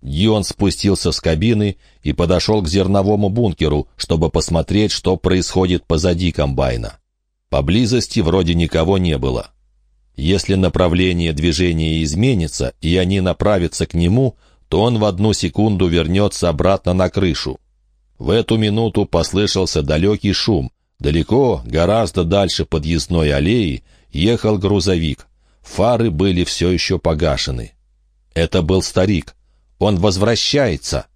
Дион спустился с кабины и подошел к зерновому бункеру, чтобы посмотреть, что происходит позади комбайна. Поблизости вроде никого не было. Если направление движения изменится, и они направятся к нему, то он в одну секунду вернется обратно на крышу. В эту минуту послышался далекий шум. Далеко, гораздо дальше подъездной аллеи, ехал грузовик. Фары были все еще погашены. Это был старик. Он возвращается.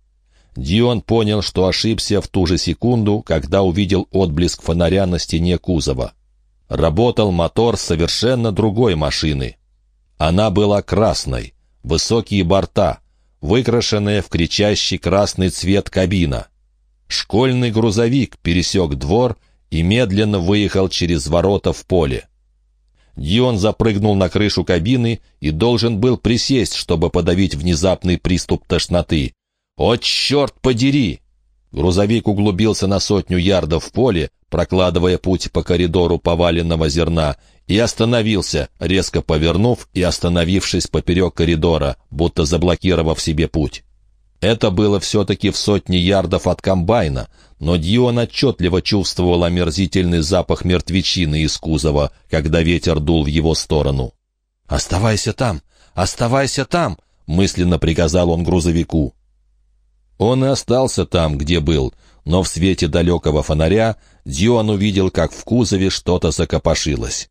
Дион понял, что ошибся в ту же секунду, когда увидел отблеск фонаря на стене кузова. Работал мотор совершенно другой машины. Она была красной, высокие борта, выкрашенная в кричащий красный цвет кабина. Школьный грузовик пересек двор и медленно выехал через ворота в поле. Дион запрыгнул на крышу кабины и должен был присесть, чтобы подавить внезапный приступ тошноты. «О, черт подери!» Грузовик углубился на сотню ярдов в поле, прокладывая путь по коридору поваленного зерна, и остановился, резко повернув и остановившись поперек коридора, будто заблокировав себе путь. Это было все-таки в сотне ярдов от комбайна, но Дьюан отчетливо чувствовал омерзительный запах мертвечины из кузова, когда ветер дул в его сторону. «Оставайся там! Оставайся там!» — мысленно приказал он грузовику. Он и остался там, где был, но в свете далекого фонаря Дьюан увидел, как в кузове что-то закопошилось.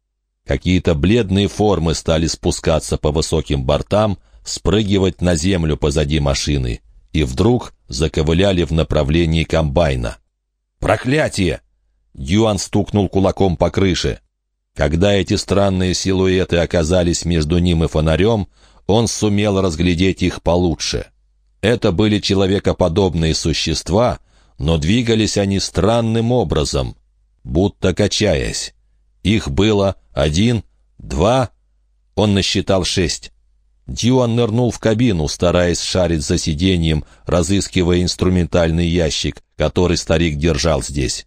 Какие-то бледные формы стали спускаться по высоким бортам, спрыгивать на землю позади машины, и вдруг заковыляли в направлении комбайна. «Проклятие!» Юан стукнул кулаком по крыше. Когда эти странные силуэты оказались между ним и фонарем, он сумел разглядеть их получше. Это были человекоподобные существа, но двигались они странным образом, будто качаясь. Их было один, два, он насчитал шесть. Дьюан нырнул в кабину, стараясь шарить за сиденьем, разыскивая инструментальный ящик, который старик держал здесь.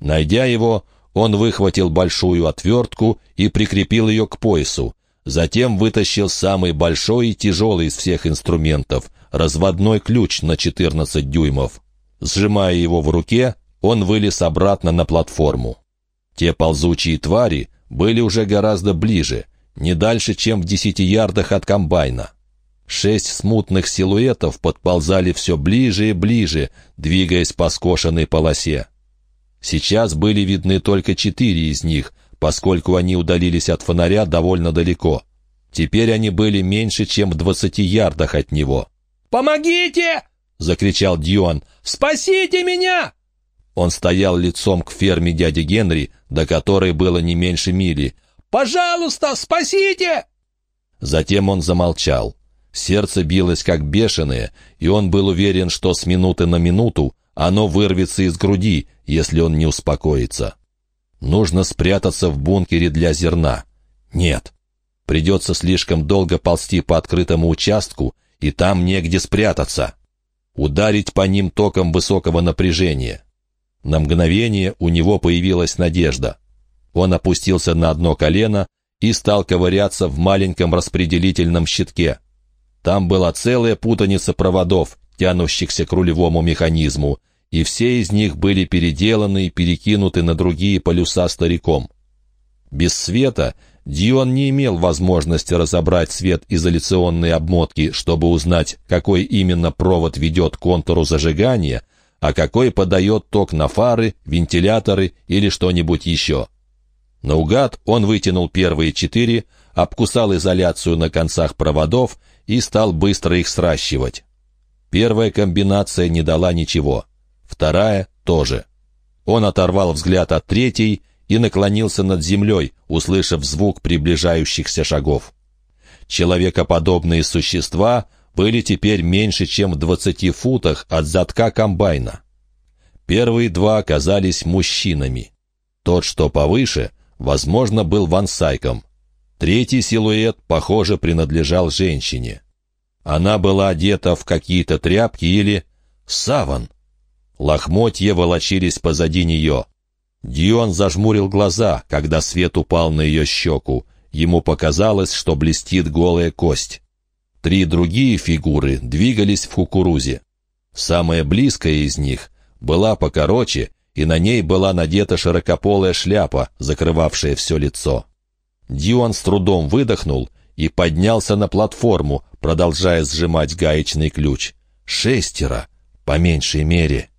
Найдя его, он выхватил большую отвертку и прикрепил ее к поясу. Затем вытащил самый большой и тяжелый из всех инструментов — разводной ключ на 14 дюймов. Сжимая его в руке, он вылез обратно на платформу. Те ползучие твари были уже гораздо ближе — не дальше, чем в десяти ярдах от комбайна. Шесть смутных силуэтов подползали все ближе и ближе, двигаясь по скошенной полосе. Сейчас были видны только четыре из них, поскольку они удалились от фонаря довольно далеко. Теперь они были меньше, чем в двадцати ярдах от него. «Помогите!» — закричал Дьюан. «Спасите меня!» Он стоял лицом к ферме дяди Генри, до которой было не меньше мили, Пожалуйста, спасите!» Затем он замолчал. Сердце билось как бешеное, и он был уверен, что с минуты на минуту оно вырвется из груди, если он не успокоится. Нужно спрятаться в бункере для зерна. Нет. Придется слишком долго ползти по открытому участку, и там негде спрятаться. Ударить по ним током высокого напряжения. На мгновение у него появилась надежда. Он опустился на одно колено и стал ковыряться в маленьком распределительном щитке. Там была целая путаница проводов, тянущихся к рулевому механизму, и все из них были переделаны и перекинуты на другие полюса стариком. Без света Дион не имел возможности разобрать свет изоляционной обмотки, чтобы узнать, какой именно провод ведет к контуру зажигания, а какой подает ток на фары, вентиляторы или что-нибудь еще. Наугад он вытянул первые четыре, обкусал изоляцию на концах проводов и стал быстро их сращивать. Первая комбинация не дала ничего. Вторая тоже. Он оторвал взгляд от третьей и наклонился над землей, услышав звук приближающихся шагов. Человекоподобные существа были теперь меньше, чем в двадцати футах от задка комбайна. Первые два оказались мужчинами. Тот, что повыше — возможно, был вансайком. Третий силуэт, похоже, принадлежал женщине. Она была одета в какие-то тряпки или саван. Лохмотья волочились позади нее. Дион зажмурил глаза, когда свет упал на ее щеку. Ему показалось, что блестит голая кость. Три другие фигуры двигались в кукурузе. Самая близкая из них была покороче, и на ней была надета широкополая шляпа, закрывавшая все лицо. Дьюан с трудом выдохнул и поднялся на платформу, продолжая сжимать гаечный ключ. Шестеро, по меньшей мере.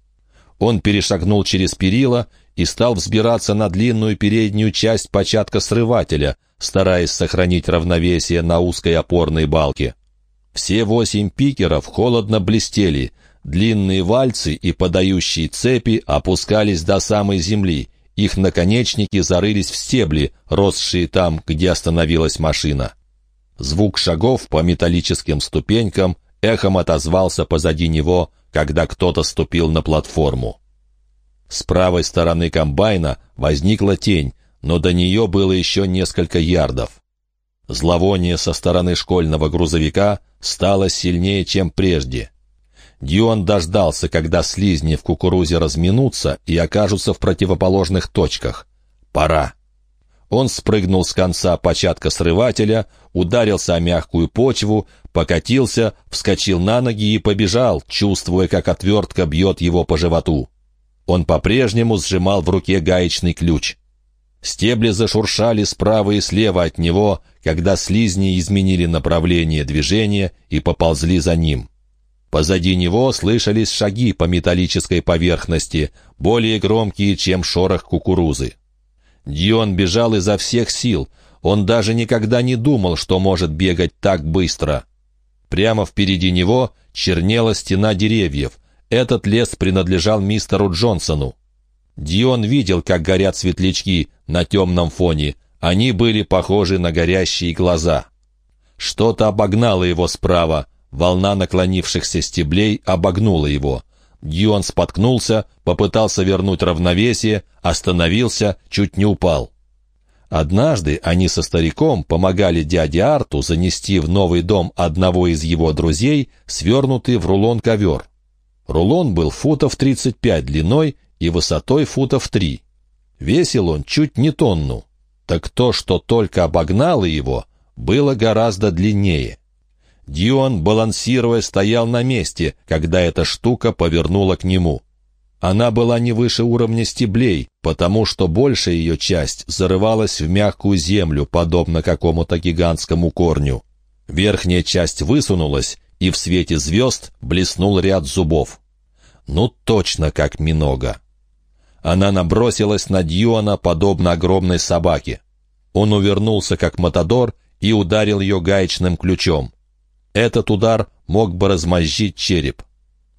Он перешагнул через перила и стал взбираться на длинную переднюю часть початка срывателя, стараясь сохранить равновесие на узкой опорной балке. Все восемь пикеров холодно блестели, длинные вальцы и подающие цепи опускались до самой земли, их наконечники зарылись в стебли, росшие там, где остановилась машина. Звук шагов по металлическим ступенькам эхом отозвался позади него, когда кто-то ступил на платформу. С правой стороны комбайна возникла тень, но до нее было еще несколько ярдов. Зловоние со стороны школьного грузовика стало сильнее, чем прежде. Дьюан дождался, когда слизни в кукурузе разминутся и окажутся в противоположных точках. Пора. Он спрыгнул с конца початка срывателя, ударился о мягкую почву, покатился, вскочил на ноги и побежал, чувствуя, как отвертка бьет его по животу. Он по-прежнему сжимал в руке гаечный ключ. Стебли зашуршали справа и слева от него, когда слизни изменили направление движения и поползли за ним. Позади него слышались шаги по металлической поверхности, более громкие, чем шорох кукурузы. Дион бежал изо всех сил. Он даже никогда не думал, что может бегать так быстро. Прямо впереди него чернела стена деревьев. Этот лес принадлежал мистеру Джонсону. Дион видел, как горят светлячки на темном фоне. Они были похожи на горящие глаза. Что-то обогнало его справа. Волна наклонившихся стеблей обогнула его. Дьюан споткнулся, попытался вернуть равновесие, остановился, чуть не упал. Однажды они со стариком помогали дяде Арту занести в новый дом одного из его друзей, свернутый в рулон ковер. Рулон был футов 35 длиной и высотой футов 3. Весил он чуть не тонну. Так то, что только обогнало его, было гораздо длиннее. Дион, балансируя, стоял на месте, когда эта штука повернула к нему. Она была не выше уровня стеблей, потому что большая ее часть зарывалась в мягкую землю, подобно какому-то гигантскому корню. Верхняя часть высунулась, и в свете звезд блеснул ряд зубов. Ну, точно как минога. Она набросилась на Дьюана, подобно огромной собаке. Он увернулся, как матадор, и ударил ее гаечным ключом. Этот удар мог бы размозжить череп.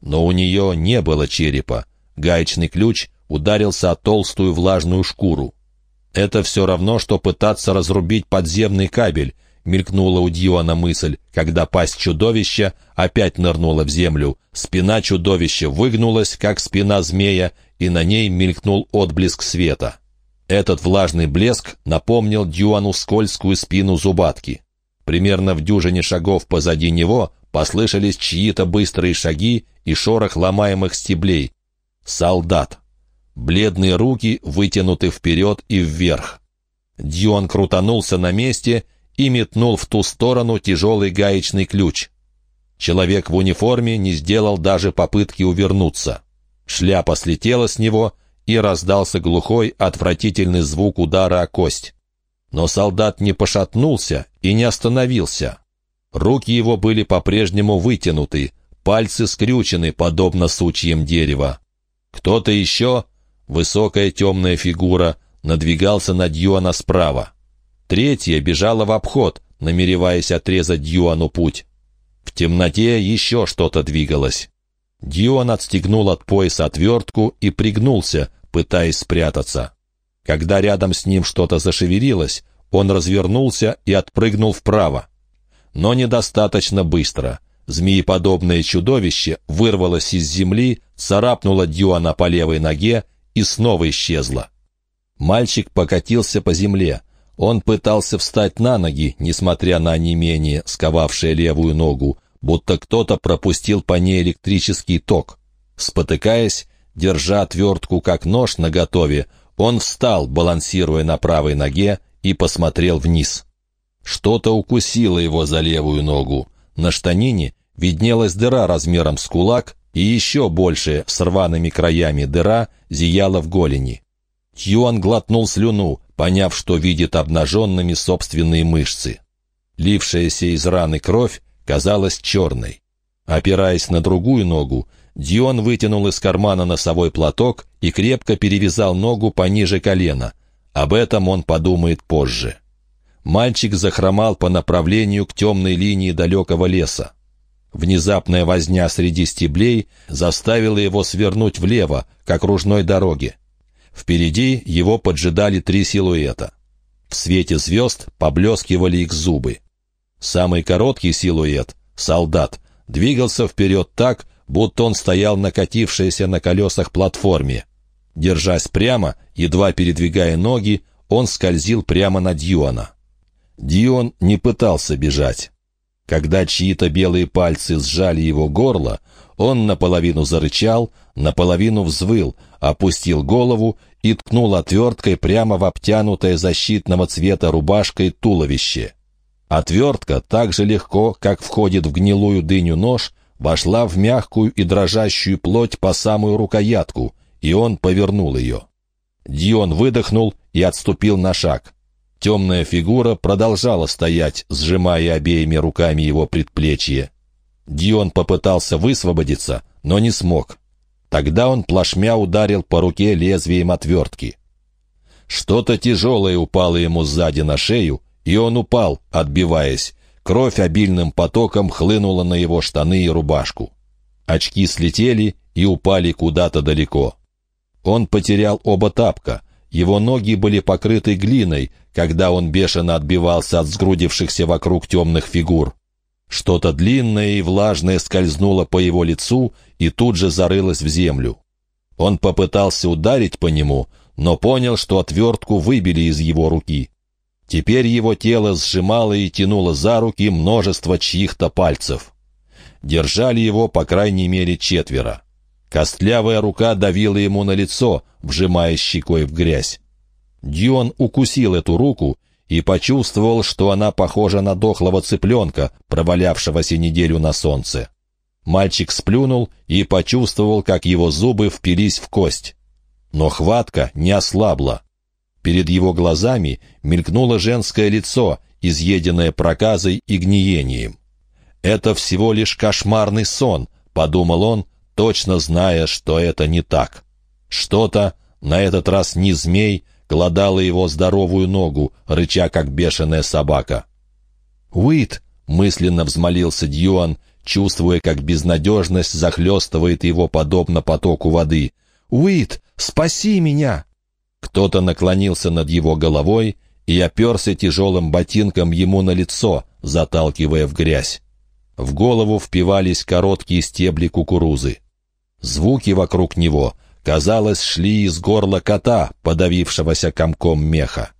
Но у нее не было черепа. Гаечный ключ ударился о толстую влажную шкуру. Это все равно, что пытаться разрубить подземный кабель, мелькнула у Дьюана мысль, когда пасть чудовища опять нырнула в землю. Спина чудовища выгнулась, как спина змея, и на ней мелькнул отблеск света. Этот влажный блеск напомнил Дьюану скользкую спину зубатки. Примерно в дюжине шагов позади него послышались чьи-то быстрые шаги и шорох ломаемых стеблей. Солдат. Бледные руки вытянуты вперед и вверх. Дьюан крутанулся на месте и метнул в ту сторону тяжелый гаечный ключ. Человек в униформе не сделал даже попытки увернуться. Шляпа слетела с него, и раздался глухой, отвратительный звук удара о кость. Но солдат не пошатнулся и не остановился. Руки его были по-прежнему вытянуты, пальцы скрючены, подобно сучьям дерева. Кто-то еще, высокая темная фигура, надвигался на Дьюана справа. Третья бежала в обход, намереваясь отрезать Дьюану путь. В темноте еще что-то двигалось. Дьюан отстегнул от пояса отвертку и пригнулся, пытаясь спрятаться. Когда рядом с ним что-то зашевелилось, он развернулся и отпрыгнул вправо. Но недостаточно быстро. Змееподобное чудовище вырвалось из земли, царапнуло Дюана по левой ноге и снова исчезло. Мальчик покатился по земле. Он пытался встать на ноги, несмотря на онемение, сковавшее левую ногу, будто кто-то пропустил по ней электрический ток. Спотыкаясь, держа отвертку как нож наготове, он встал, балансируя на правой ноге, и посмотрел вниз. Что-то укусило его за левую ногу. На штанине виднелась дыра размером с кулак, и еще больше с рваными краями дыра зияла в голени. Тьюан глотнул слюну, поняв, что видит обнаженными собственные мышцы. Лившаяся из раны кровь казалась черной. Опираясь на другую ногу, Дион вытянул из кармана носовой платок и крепко перевязал ногу пониже колена. Об этом он подумает позже. Мальчик захромал по направлению к темной линии далекого леса. Внезапная возня среди стеблей заставила его свернуть влево, к окружной дороге. Впереди его поджидали три силуэта. В свете звезд поблескивали их зубы. Самый короткий силуэт, солдат, двигался вперед так, будто он стоял на катившейся на колесах платформе. Держась прямо, едва передвигая ноги, он скользил прямо на Дьюана. Дион не пытался бежать. Когда чьи-то белые пальцы сжали его горло, он наполовину зарычал, наполовину взвыл, опустил голову и ткнул отверткой прямо в обтянутое защитного цвета рубашкой туловище. Отвертка так же легко, как входит в гнилую дыню нож, вошла в мягкую и дрожащую плоть по самую рукоятку, и он повернул ее. Дион выдохнул и отступил на шаг. Темная фигура продолжала стоять, сжимая обеими руками его предплечье. Дион попытался высвободиться, но не смог. Тогда он плашмя ударил по руке лезвием отвертки. Что-то тяжелое упало ему сзади на шею, и он упал, отбиваясь. Кровь обильным потоком хлынула на его штаны и рубашку. Очки слетели и упали куда-то далеко. Он потерял оба тапка. Его ноги были покрыты глиной, когда он бешено отбивался от сгрудившихся вокруг темных фигур. Что-то длинное и влажное скользнуло по его лицу и тут же зарылось в землю. Он попытался ударить по нему, но понял, что отвертку выбили из его руки. Теперь его тело сжимало и тянуло за руки множество чьих-то пальцев. Держали его, по крайней мере, четверо. Костлявая рука давила ему на лицо, вжимая щекой в грязь. Дьюан укусил эту руку и почувствовал, что она похожа на дохлого цыпленка, провалявшегося неделю на солнце. Мальчик сплюнул и почувствовал, как его зубы впились в кость. Но хватка не ослабла. Перед его глазами мелькнуло женское лицо, изъеденное проказой и гниением. «Это всего лишь кошмарный сон», — подумал он, точно зная, что это не так. Что-то, на этот раз не змей, глодало его здоровую ногу, рыча, как бешеная собака. «Уит!» — мысленно взмолился Дьюан, чувствуя, как безнадежность захлестывает его подобно потоку воды. «Уит, спаси меня!» Кто-то наклонился над его головой и оперся тяжелым ботинком ему на лицо, заталкивая в грязь. В голову впивались короткие стебли кукурузы. Звуки вокруг него, казалось, шли из горла кота, подавившегося комком меха.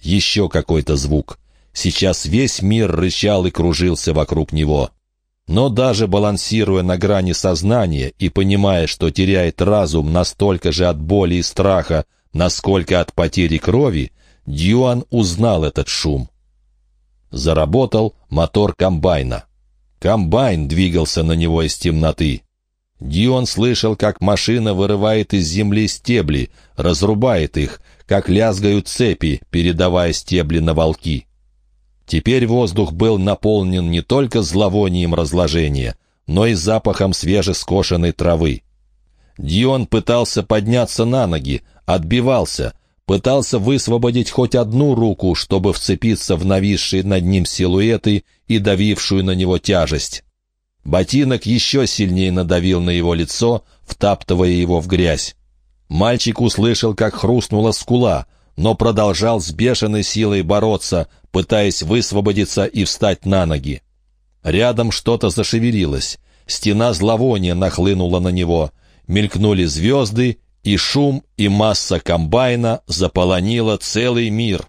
Еще какой-то звук. Сейчас весь мир рычал и кружился вокруг него. Но даже балансируя на грани сознания и понимая, что теряет разум настолько же от боли и страха, насколько от потери крови, Дьюан узнал этот шум. Заработал мотор комбайна. Комбайн двигался на него из темноты. Дион слышал, как машина вырывает из земли стебли, разрубает их, как лязгают цепи, передавая стебли на волки. Теперь воздух был наполнен не только зловонием разложения, но и запахом свежескошенной травы. Дион пытался подняться на ноги, отбивался, пытался высвободить хоть одну руку, чтобы вцепиться в нависшие над ним силуэты и давившую на него тяжесть. Ботинок еще сильнее надавил на его лицо, втаптывая его в грязь. Мальчик услышал, как хрустнула скула, но продолжал с бешеной силой бороться, пытаясь высвободиться и встать на ноги. Рядом что-то зашевелилось. Стена зловония нахлынула на него. Мелькнули звезды, и шум, и масса комбайна заполонила целый мир.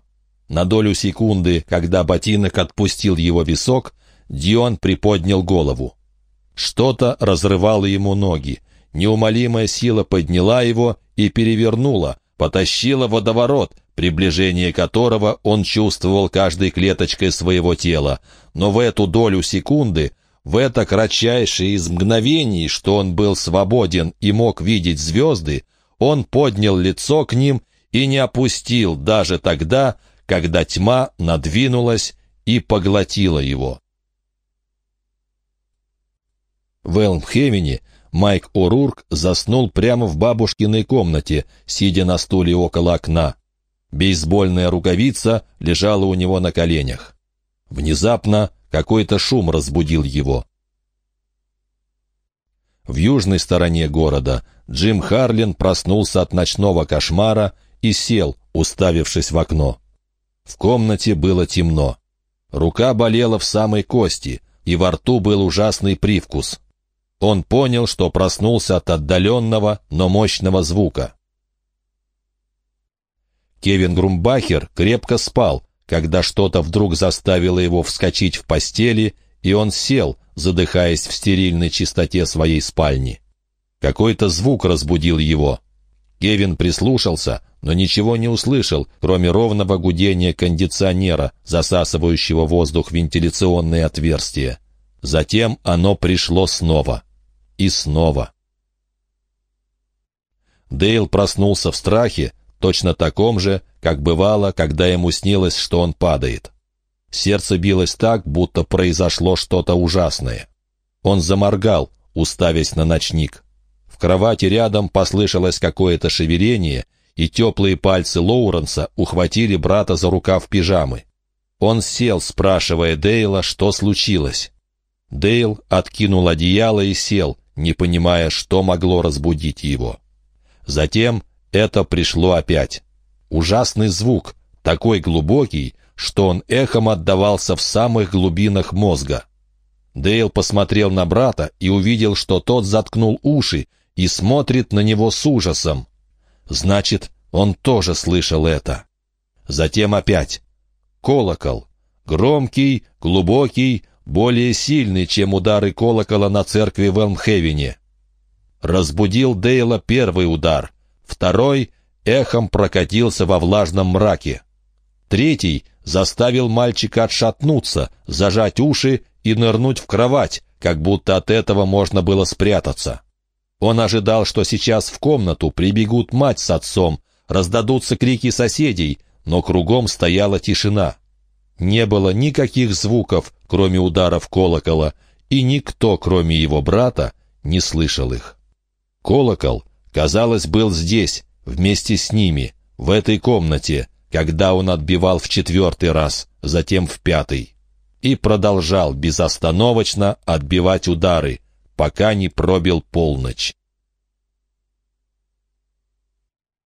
На долю секунды, когда ботинок отпустил его висок, Дион приподнял голову. Что-то разрывало ему ноги. Неумолимая сила подняла его и перевернула, потащила водоворот, приближение которого он чувствовал каждой клеточкой своего тела. Но в эту долю секунды в это кратчайшее из мгновений, что он был свободен и мог видеть звезды, он поднял лицо к ним и не опустил даже тогда, когда тьма надвинулась и поглотила его. В Элмхевене Майк О'Рурк заснул прямо в бабушкиной комнате, сидя на стуле около окна. Бейсбольная рукавица лежала у него на коленях. Внезапно какой-то шум разбудил его. В южной стороне города Джим Харлин проснулся от ночного кошмара и сел, уставившись в окно. В комнате было темно. Рука болела в самой кости, и во рту был ужасный привкус. Он понял, что проснулся от отдаленного, но мощного звука. Кевин Грумбахер крепко спал, когда что-то вдруг заставило его вскочить в постели, и он сел, задыхаясь в стерильной чистоте своей спальни. Какой-то звук разбудил его. Кевин прислушался, но ничего не услышал, кроме ровного гудения кондиционера, засасывающего воздух в вентиляционные отверстия. Затем оно пришло снова. И снова. Дейл проснулся в страхе, точно таком же, как бывало, когда ему снилось, что он падает. Сердце билось так, будто произошло что-то ужасное. Он заморгал, уставясь на ночник. В кровати рядом послышалось какое-то шевеление, и теплые пальцы Лоуренса ухватили брата за рукав пижамы. Он сел, спрашивая Дейла, что случилось. Дейл откинул одеяло и сел, не понимая, что могло разбудить его. Затем это пришло опять. Ужасный звук, такой глубокий, что он эхом отдавался в самых глубинах мозга. Дейл посмотрел на брата и увидел, что тот заткнул уши и смотрит на него с ужасом. Значит, он тоже слышал это. Затем опять. Колокол. Громкий, глубокий, более сильный, чем удары колокола на церкви в Элмхевене. Разбудил Дейла первый удар. Второй эхом прокатился во влажном мраке. Третий заставил мальчика отшатнуться, зажать уши и нырнуть в кровать, как будто от этого можно было спрятаться. Он ожидал, что сейчас в комнату прибегут мать с отцом, раздадутся крики соседей, но кругом стояла тишина. Не было никаких звуков, кроме ударов колокола, и никто, кроме его брата, не слышал их. Колокол, казалось, был здесь, вместе с ними, в этой комнате, когда он отбивал в четвертый раз, затем в пятый. И продолжал безостановочно отбивать удары, пока не пробил полночь.